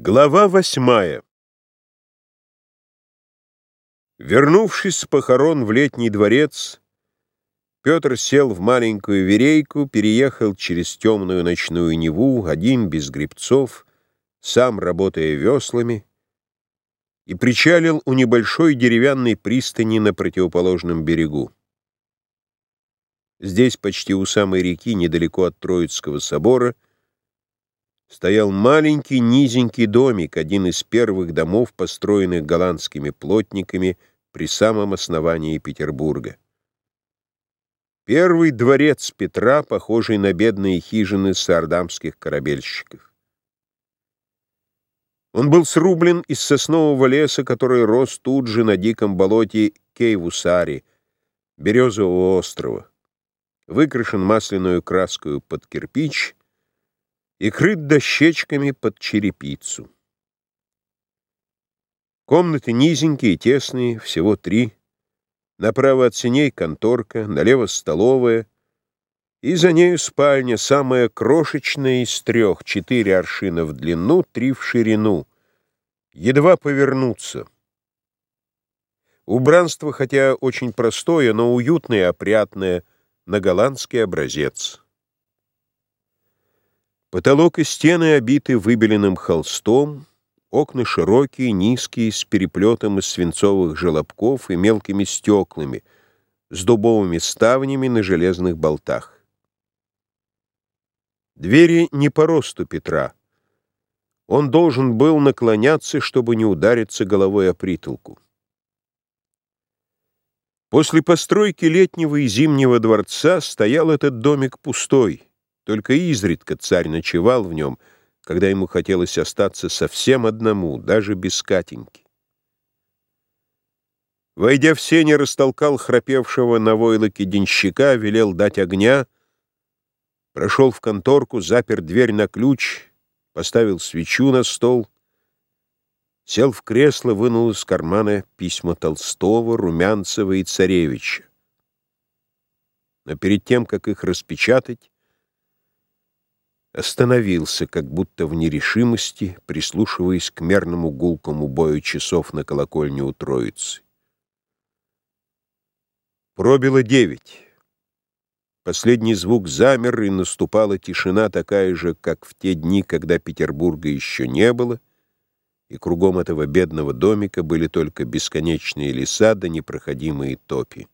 Глава восьмая Вернувшись с похорон в летний дворец, Петр сел в маленькую верейку, переехал через темную ночную Неву, один без гребцов, сам работая веслами, и причалил у небольшой деревянной пристани на противоположном берегу. Здесь, почти у самой реки, недалеко от Троицкого собора, стоял маленький низенький домик, один из первых домов, построенных голландскими плотниками при самом основании Петербурга. Первый дворец Петра, похожий на бедные хижины сардамских корабельщиков. Он был срублен из соснового леса, который рос тут же на диком болоте Кейвусари, Березового острова, выкрашен масляную краской под кирпич и крыт дощечками под черепицу. Комнаты низенькие, тесные, всего три. Направо от синей конторка, налево столовая, и за нею спальня, самая крошечная из трех, четыре аршина в длину, три в ширину. Едва повернуться. Убранство, хотя очень простое, но уютное и опрятное, на голландский образец. Потолок и стены обиты выбеленным холстом, окна широкие, низкие, с переплетом из свинцовых желобков и мелкими стеклами, с дубовыми ставнями на железных болтах. Двери не по росту Петра. Он должен был наклоняться, чтобы не удариться головой о притолку. После постройки летнего и зимнего дворца стоял этот домик пустой — только изредка царь ночевал в нем, когда ему хотелось остаться совсем одному, даже без Катеньки. Войдя в сене, растолкал храпевшего на войлоке денщика, велел дать огня, прошел в конторку, запер дверь на ключ, поставил свечу на стол, сел в кресло, вынул из кармана письма Толстого, Румянцева и Царевича. Но перед тем, как их распечатать, остановился, как будто в нерешимости, прислушиваясь к мерному гулкому бою часов на колокольне у Троицы. Пробило девять. Последний звук замер, и наступала тишина такая же, как в те дни, когда Петербурга еще не было, и кругом этого бедного домика были только бесконечные леса да непроходимые топи.